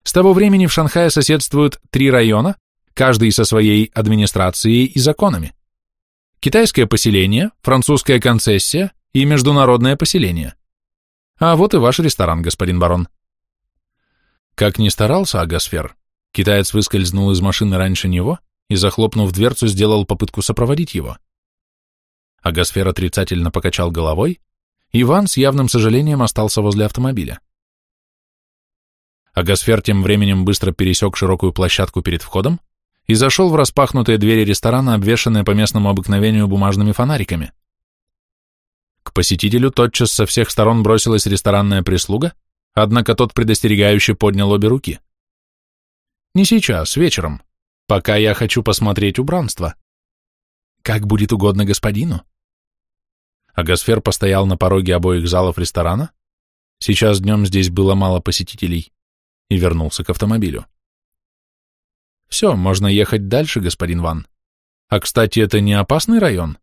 С того времени в Шанхае соседствуют три района, каждый со своей администрацией и законами. Китайское поселение, французская концессия и международное поселение. А вот и ваш ресторан, господин барон. Как ни старался Агасфер, китаец выскользнул из машины раньше него и, захлопнув дверцу, сделал попытку сопроводить его. Агасфер отрицательно покачал головой, Иван с явным сожалением остался возле автомобиля. Агасфер тем временем быстро пересек широкую площадку перед входом и зашел в распахнутые двери ресторана, обвешанные по местному обыкновению бумажными фонариками. К посетителю тотчас со всех сторон бросилась ресторанная прислуга, однако тот предостерегающе поднял обе руки. «Не сейчас, вечером, пока я хочу посмотреть убранство. Как будет угодно господину». Агасфер постоял на пороге обоих залов ресторана, сейчас днем здесь было мало посетителей, и вернулся к автомобилю. «Все, можно ехать дальше, господин Ван. А, кстати, это не опасный район?»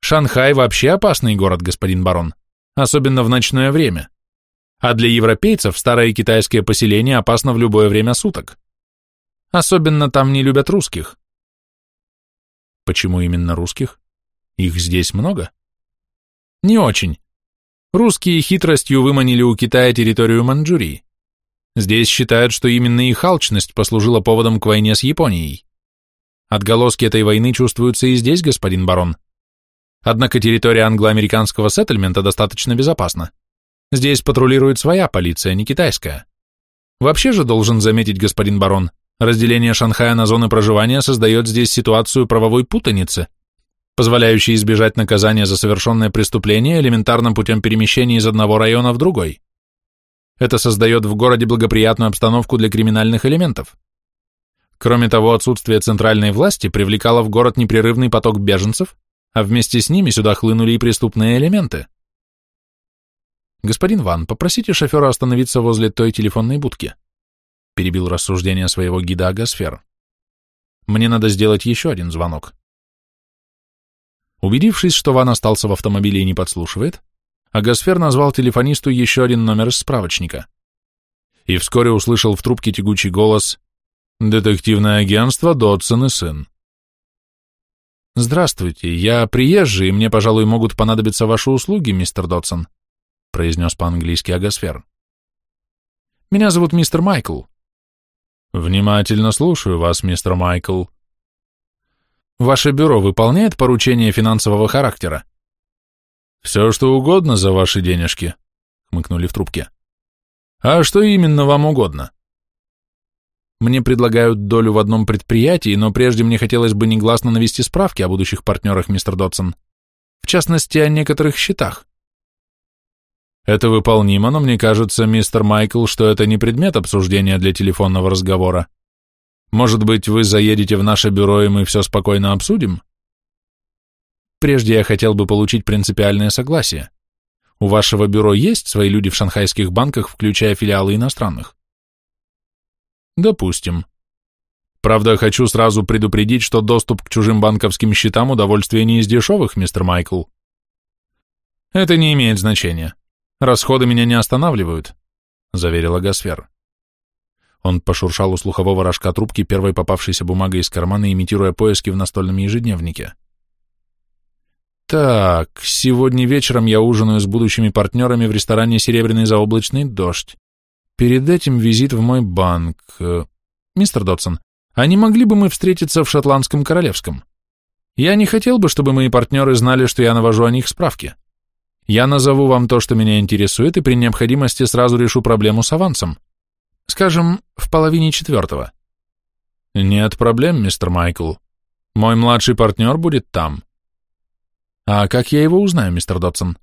«Шанхай вообще опасный город, господин барон, особенно в ночное время. А для европейцев старое китайское поселение опасно в любое время суток. Особенно там не любят русских». «Почему именно русских?» Их здесь много? Не очень. Русские хитростью выманили у Китая территорию Манчжурии. Здесь считают, что именно их алчность послужила поводом к войне с Японией. Отголоски этой войны чувствуются и здесь, господин барон. Однако территория англо-американского сеттельмента достаточно безопасна. Здесь патрулирует своя полиция, не китайская. Вообще же должен заметить господин барон, разделение Шанхая на зоны проживания создает здесь ситуацию правовой путаницы – позволяющий избежать наказания за совершенное преступление элементарным путем перемещения из одного района в другой. Это создает в городе благоприятную обстановку для криминальных элементов. Кроме того, отсутствие центральной власти привлекало в город непрерывный поток беженцев, а вместе с ними сюда хлынули и преступные элементы. «Господин Ван, попросите шофера остановиться возле той телефонной будки», перебил рассуждение своего гида Агасфер. «Мне надо сделать еще один звонок». Убедившись, что Ван остался в автомобиле и не подслушивает, Агасфер назвал телефонисту еще один номер из справочника. И вскоре услышал в трубке тягучий голос «Детективное агентство Додсон и сын». «Здравствуйте, я приезжий, и мне, пожалуй, могут понадобиться ваши услуги, мистер Додсон», произнес по-английски Агасфер. «Меня зовут мистер Майкл». «Внимательно слушаю вас, мистер Майкл», Ваше бюро выполняет поручения финансового характера? Все, что угодно за ваши денежки, хмыкнули в трубке. А что именно вам угодно? Мне предлагают долю в одном предприятии, но прежде мне хотелось бы негласно навести справки о будущих партнерах, мистер Дотсон. В частности, о некоторых счетах. Это выполнимо, но мне кажется, мистер Майкл, что это не предмет обсуждения для телефонного разговора. Может быть, вы заедете в наше бюро, и мы все спокойно обсудим? Прежде я хотел бы получить принципиальное согласие. У вашего бюро есть свои люди в шанхайских банках, включая филиалы иностранных? Допустим. Правда, хочу сразу предупредить, что доступ к чужим банковским счетам удовольствие не из дешевых, мистер Майкл. Это не имеет значения. Расходы меня не останавливают, заверила Гасфер. Он пошуршал у слухового рожка трубки первой попавшейся бумагой из кармана, имитируя поиски в настольном ежедневнике. «Так, сегодня вечером я ужинаю с будущими партнерами в ресторане «Серебряный заоблачный дождь». Перед этим визит в мой банк. Э, мистер Дотсон, а не могли бы мы встретиться в Шотландском Королевском? Я не хотел бы, чтобы мои партнеры знали, что я навожу о них справки. Я назову вам то, что меня интересует, и при необходимости сразу решу проблему с авансом. Скажем, в половине четвертого. Нет проблем, мистер Майкл. Мой младший партнер будет там. А как я его узнаю, мистер Дотсон?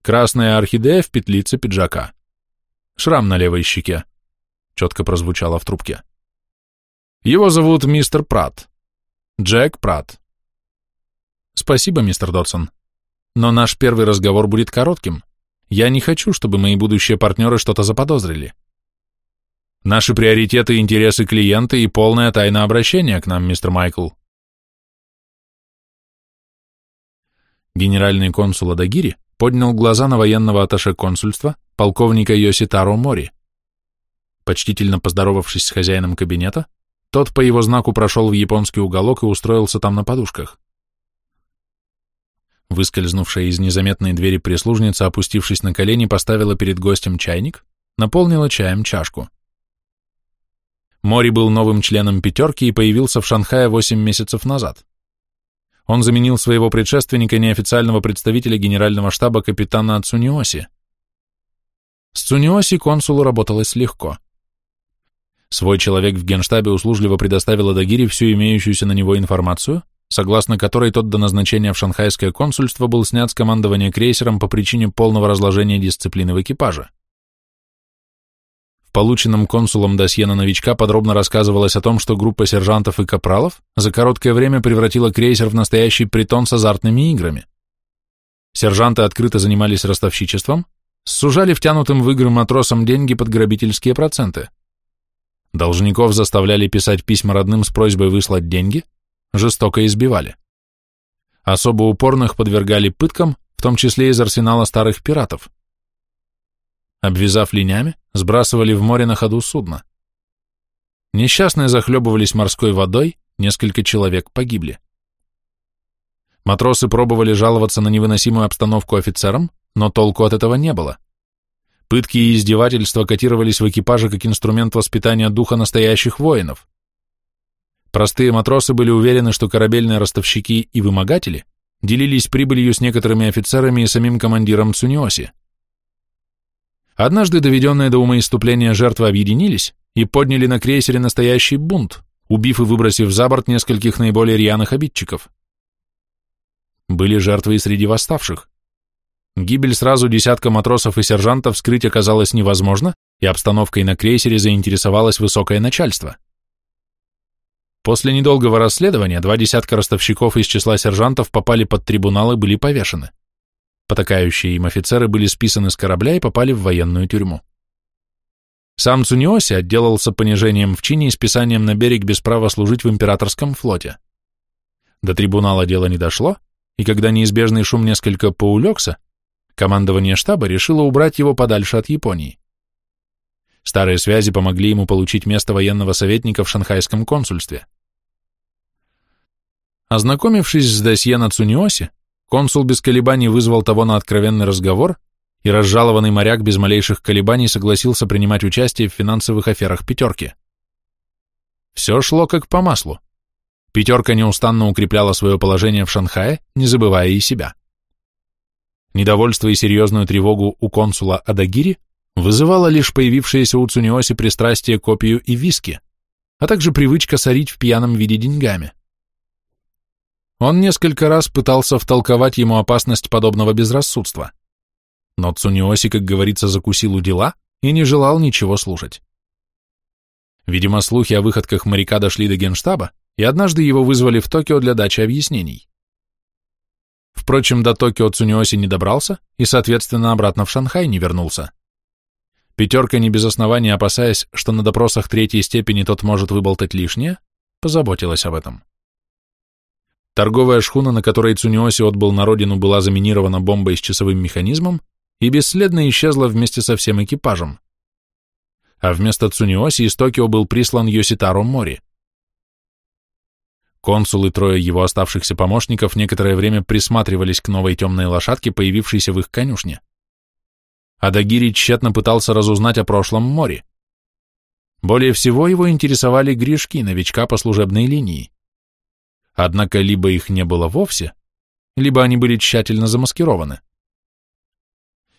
Красная орхидея в петлице пиджака. Шрам на левой щеке. Четко прозвучало в трубке. Его зовут мистер Пратт. Джек Пратт. Спасибо, мистер Дотсон. Но наш первый разговор будет коротким. Я не хочу, чтобы мои будущие партнеры что-то заподозрили. Наши приоритеты, интересы клиента и полная тайна обращения к нам, мистер Майкл. Генеральный консул Адагири поднял глаза на военного атташе консульства, полковника Йоситаро Мори. Почтительно поздоровавшись с хозяином кабинета, тот по его знаку прошел в японский уголок и устроился там на подушках. Выскользнувшая из незаметной двери прислужница, опустившись на колени, поставила перед гостем чайник, наполнила чаем чашку. Мори был новым членом «пятерки» и появился в Шанхае 8 месяцев назад. Он заменил своего предшественника неофициального представителя генерального штаба капитана Цуниоси. С Цуниоси консулу работалось легко. Свой человек в генштабе услужливо предоставил Адагире всю имеющуюся на него информацию, согласно которой тот до назначения в шанхайское консульство был снят с командования крейсером по причине полного разложения дисциплины в экипаже. В полученном консулом досье на новичка подробно рассказывалось о том, что группа сержантов и капралов за короткое время превратила крейсер в настоящий притон с азартными играми. Сержанты открыто занимались ростовщичеством, сужали втянутым в игры матросам деньги под грабительские проценты. Должников заставляли писать письма родным с просьбой выслать деньги, жестоко избивали. Особо упорных подвергали пыткам, в том числе из арсенала старых пиратов. Обвязав линями, сбрасывали в море на ходу судно. Несчастные захлебывались морской водой, несколько человек погибли. Матросы пробовали жаловаться на невыносимую обстановку офицерам, но толку от этого не было. Пытки и издевательства котировались в экипаже как инструмент воспитания духа настоящих воинов. Простые матросы были уверены, что корабельные ростовщики и вымогатели делились прибылью с некоторыми офицерами и самим командиром Цуниоси. Однажды доведенные до умоиступления жертвы объединились и подняли на крейсере настоящий бунт, убив и выбросив за борт нескольких наиболее рьяных обидчиков. Были жертвы и среди восставших. Гибель сразу десятка матросов и сержантов скрыть оказалось невозможно, и обстановкой на крейсере заинтересовалось высокое начальство. После недолгого расследования два десятка ростовщиков из числа сержантов попали под трибунал и были повешены. Потакающие им офицеры были списаны с корабля и попали в военную тюрьму. Сам Цуниоси отделался понижением в чине и списанием на берег без права служить в императорском флоте. До трибунала дело не дошло, и когда неизбежный шум несколько поулегся, командование штаба решило убрать его подальше от Японии. Старые связи помогли ему получить место военного советника в шанхайском консульстве. Ознакомившись с досье на Цуниоси, консул без колебаний вызвал того на откровенный разговор, и разжалованный моряк без малейших колебаний согласился принимать участие в финансовых аферах «пятерки». Все шло как по маслу. Пятерка неустанно укрепляла свое положение в Шанхае, не забывая и себя. Недовольство и серьезную тревогу у консула Адагири вызывало лишь появившееся у Цуниоси пристрастие к опию и виски, а также привычка сорить в пьяном виде деньгами. Он несколько раз пытался втолковать ему опасность подобного безрассудства. Но Цуниоси, как говорится, закусил у дела и не желал ничего слушать. Видимо, слухи о выходках моряка дошли до генштаба, и однажды его вызвали в Токио для дачи объяснений. Впрочем, до Токио Цуниоси не добрался и, соответственно, обратно в Шанхай не вернулся. Пятерка, не без основания опасаясь, что на допросах третьей степени тот может выболтать лишнее, позаботилась об этом. Торговая шхуна, на которой Цуниоси отбыл на родину, была заминирована бомбой с часовым механизмом и бесследно исчезла вместе со всем экипажем. А вместо Цуниоси из Токио был прислан Йоситаро Мори. Консул и трое его оставшихся помощников некоторое время присматривались к новой темной лошадке, появившейся в их конюшне. Адагири тщетно пытался разузнать о прошлом море. Более всего его интересовали грешки новичка по служебной линии. Однако либо их не было вовсе, либо они были тщательно замаскированы.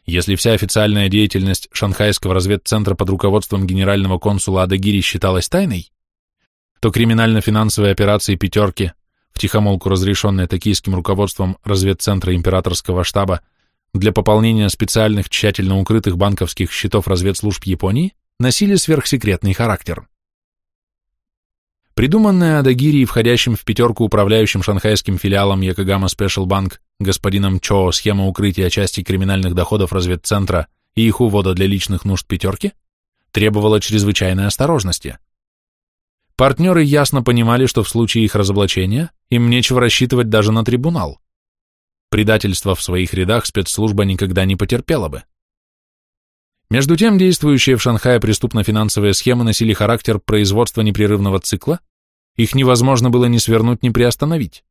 Если вся официальная деятельность Шанхайского разведцентра под руководством генерального консула Адагири считалась тайной, то криминально-финансовые операции «пятерки», втихомолку разрешенные токийским руководством разведцентра императорского штаба для пополнения специальных тщательно укрытых банковских счетов разведслужб Японии, носили сверхсекретный характер. Придуманная Адагири, входящим в пятерку управляющим шанхайским филиалом Якогама Спешл Банк господином Чо схема укрытия части криминальных доходов разведцентра и их увода для личных нужд пятерки, требовала чрезвычайной осторожности – Партнеры ясно понимали, что в случае их разоблачения им нечего рассчитывать даже на трибунал. Предательство в своих рядах спецслужба никогда не потерпела бы. Между тем, действующие в Шанхае преступно-финансовые схемы носили характер производства непрерывного цикла, их невозможно было ни свернуть, ни приостановить.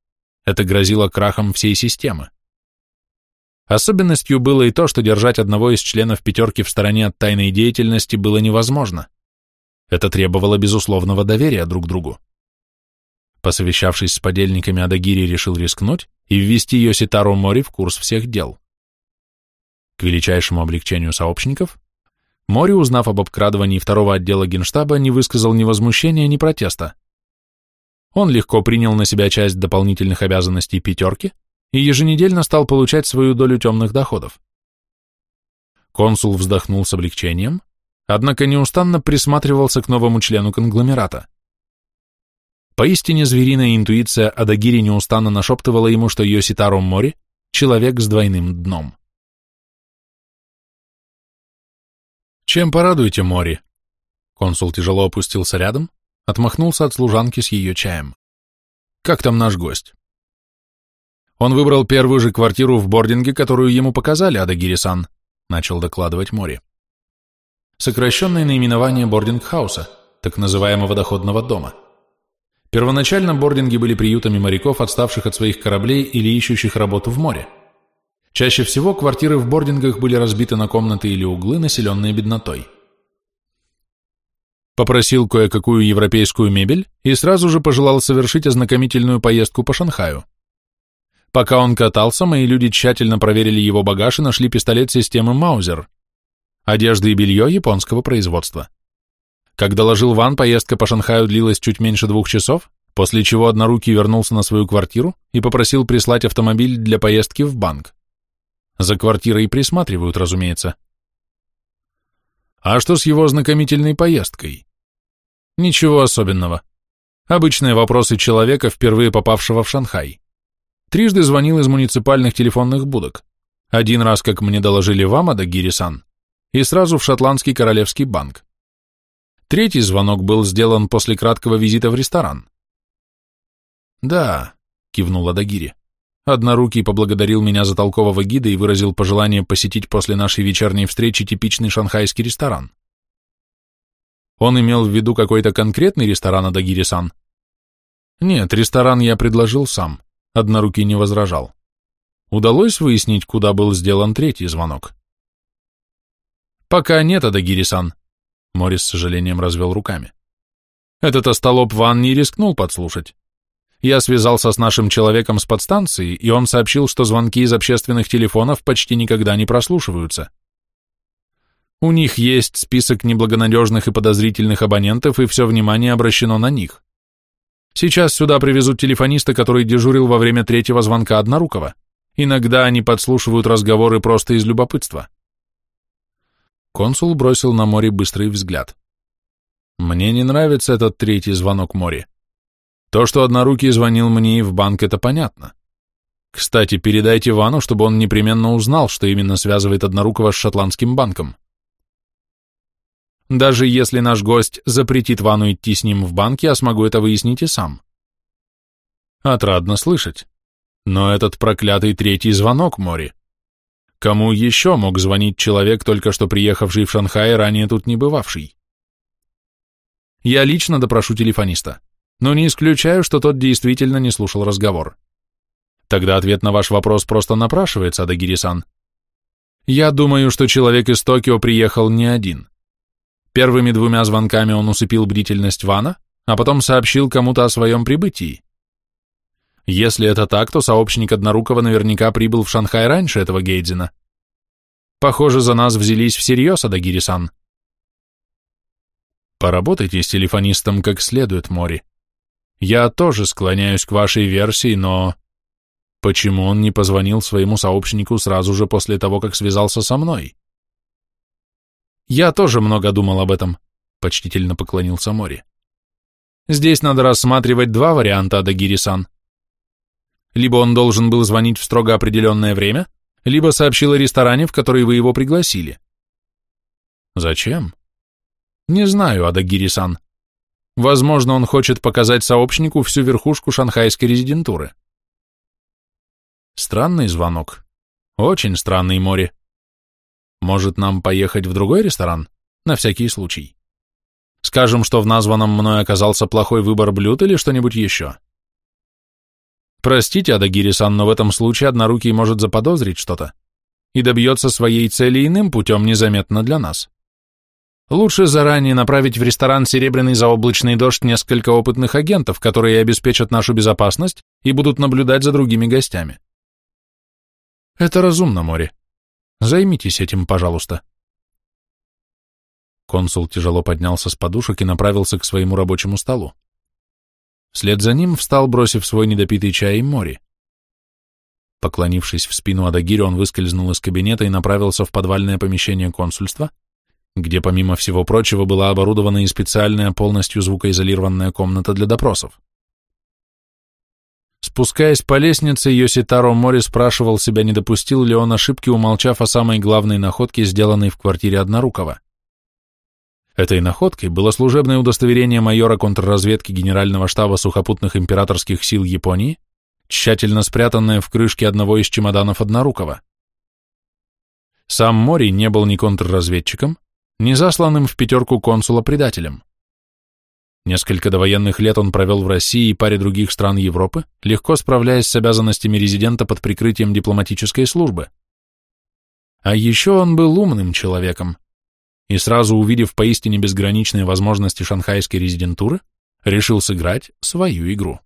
Это грозило крахом всей системы. Особенностью было и то, что держать одного из членов пятерки в стороне от тайной деятельности было невозможно. Это требовало безусловного доверия друг другу. Посовещавшись с подельниками, Адагири решил рискнуть и ввести Йоситару Мори в курс всех дел. К величайшему облегчению сообщников, Мори, узнав об обкрадывании второго отдела генштаба, не высказал ни возмущения, ни протеста. он легко принял на себя часть дополнительных обязанностей пятерки и еженедельно стал получать свою долю темных доходов. Консул вздохнул с облегчением, однако неустанно присматривался к новому члену конгломерата. Поистине звериная интуиция Адагири неустанно нашептывала ему, что Йоситаро Мори — человек с двойным дном. «Чем порадуете Мори?» Консул тяжело опустился рядом, отмахнулся от служанки с ее чаем. «Как там наш гость?» Он выбрал первую же квартиру в бординге, которую ему показали, Одагири-сан, начал докладывать Мори. Сокращенное наименование бординг-хауса, так называемого доходного дома. Первоначально бординги были приютами моряков, отставших от своих кораблей или ищущих работу в море. Чаще всего квартиры в бордингах были разбиты на комнаты или углы, населенные беднотой. Попросил кое-какую европейскую мебель и сразу же пожелал совершить ознакомительную поездку по Шанхаю. Пока он катался, мои люди тщательно проверили его багаж и нашли пистолет системы Маузер, одежды и белье японского производства. Как доложил Ван, поездка по Шанхаю длилась чуть меньше двух часов, после чего однорукий вернулся на свою квартиру и попросил прислать автомобиль для поездки в банк. За квартирой присматривают, разумеется. А что с его знакомительной поездкой? Ничего особенного. Обычные вопросы человека, впервые попавшего в Шанхай. Трижды звонил из муниципальных телефонных будок. Один раз, как мне доложили в Амада Гирисан, и сразу в шотландский королевский банк. Третий звонок был сделан после краткого визита в ресторан. «Да», — кивнула Дагири. Однорукий поблагодарил меня за толкового гида и выразил пожелание посетить после нашей вечерней встречи типичный шанхайский ресторан. Он имел в виду какой-то конкретный ресторан Адагири-сан? Нет, ресторан я предложил сам, Однорукий не возражал. Удалось выяснить, куда был сделан третий звонок? Пока нет, Адагири-сан. Морис с сожалением развел руками. Этот остолоп Ван не рискнул подслушать. Я связался с нашим человеком с подстанции, и он сообщил, что звонки из общественных телефонов почти никогда не прослушиваются. У них есть список неблагонадежных и подозрительных абонентов, и все внимание обращено на них. Сейчас сюда привезут телефониста, который дежурил во время третьего звонка Однорукова. Иногда они подслушивают разговоры просто из любопытства. Консул бросил на море быстрый взгляд. Мне не нравится этот третий звонок море. То, что Однорукий звонил мне и в банк, это понятно. Кстати, передайте Вану, чтобы он непременно узнал, что именно связывает Однорукого с шотландским банком. Даже если наш гость запретит Вану идти с ним в банк, я смогу это выяснить и сам. Отрадно слышать. Но этот проклятый третий звонок, Мори. Кому еще мог звонить человек, только что приехавший в Шанхай, ранее тут не бывавший? Я лично допрошу телефониста но не исключаю, что тот действительно не слушал разговор. Тогда ответ на ваш вопрос просто напрашивается, Адагири-сан. Я думаю, что человек из Токио приехал не один. Первыми двумя звонками он усыпил бдительность Вана, а потом сообщил кому-то о своем прибытии. Если это так, то сообщник Однорукого наверняка прибыл в Шанхай раньше этого Гейдзина. Похоже, за нас взялись всерьез, Адагири-сан. Поработайте с телефонистом как следует, Мори. Я тоже склоняюсь к вашей версии, но... Почему он не позвонил своему сообщнику сразу же после того, как связался со мной? Я тоже много думал об этом, почтительно поклонился Мори. Здесь надо рассматривать два варианта, Адагири-сан. Либо он должен был звонить в строго определенное время, либо сообщил о ресторане, в который вы его пригласили. Зачем? Не знаю, Адагири-сан. Возможно, он хочет показать сообщнику всю верхушку шанхайской резидентуры. Странный звонок. Очень странный море. Может, нам поехать в другой ресторан? На всякий случай. Скажем, что в названном мной оказался плохой выбор блюд или что-нибудь еще. Простите, Адагири-сан, но в этом случае однорукий может заподозрить что-то и добьется своей цели иным путем незаметно для нас. Лучше заранее направить в ресторан «Серебряный заоблачный дождь» несколько опытных агентов, которые обеспечат нашу безопасность и будут наблюдать за другими гостями. Это разумно, море. Займитесь этим, пожалуйста. Консул тяжело поднялся с подушек и направился к своему рабочему столу. Вслед за ним встал, бросив свой недопитый чай и Мори. Поклонившись в спину Адагире, он выскользнул из кабинета и направился в подвальное помещение консульства, где, помимо всего прочего, была оборудована и специальная полностью звукоизолированная комната для допросов. Спускаясь по лестнице, Йоситаро Мори спрашивал себя, не допустил ли он ошибки, умолчав о самой главной находке, сделанной в квартире Однорукова. Этой находкой было служебное удостоверение майора контрразведки Генерального штаба сухопутных императорских сил Японии, тщательно спрятанное в крышке одного из чемоданов Однорукова. Сам Мори не был ни контрразведчиком, ни засланным в пятерку консула предателем. Несколько довоенных лет он провел в России и паре других стран Европы, легко справляясь с обязанностями резидента под прикрытием дипломатической службы. А еще он был умным человеком, и сразу увидев поистине безграничные возможности шанхайской резидентуры, решил сыграть свою игру.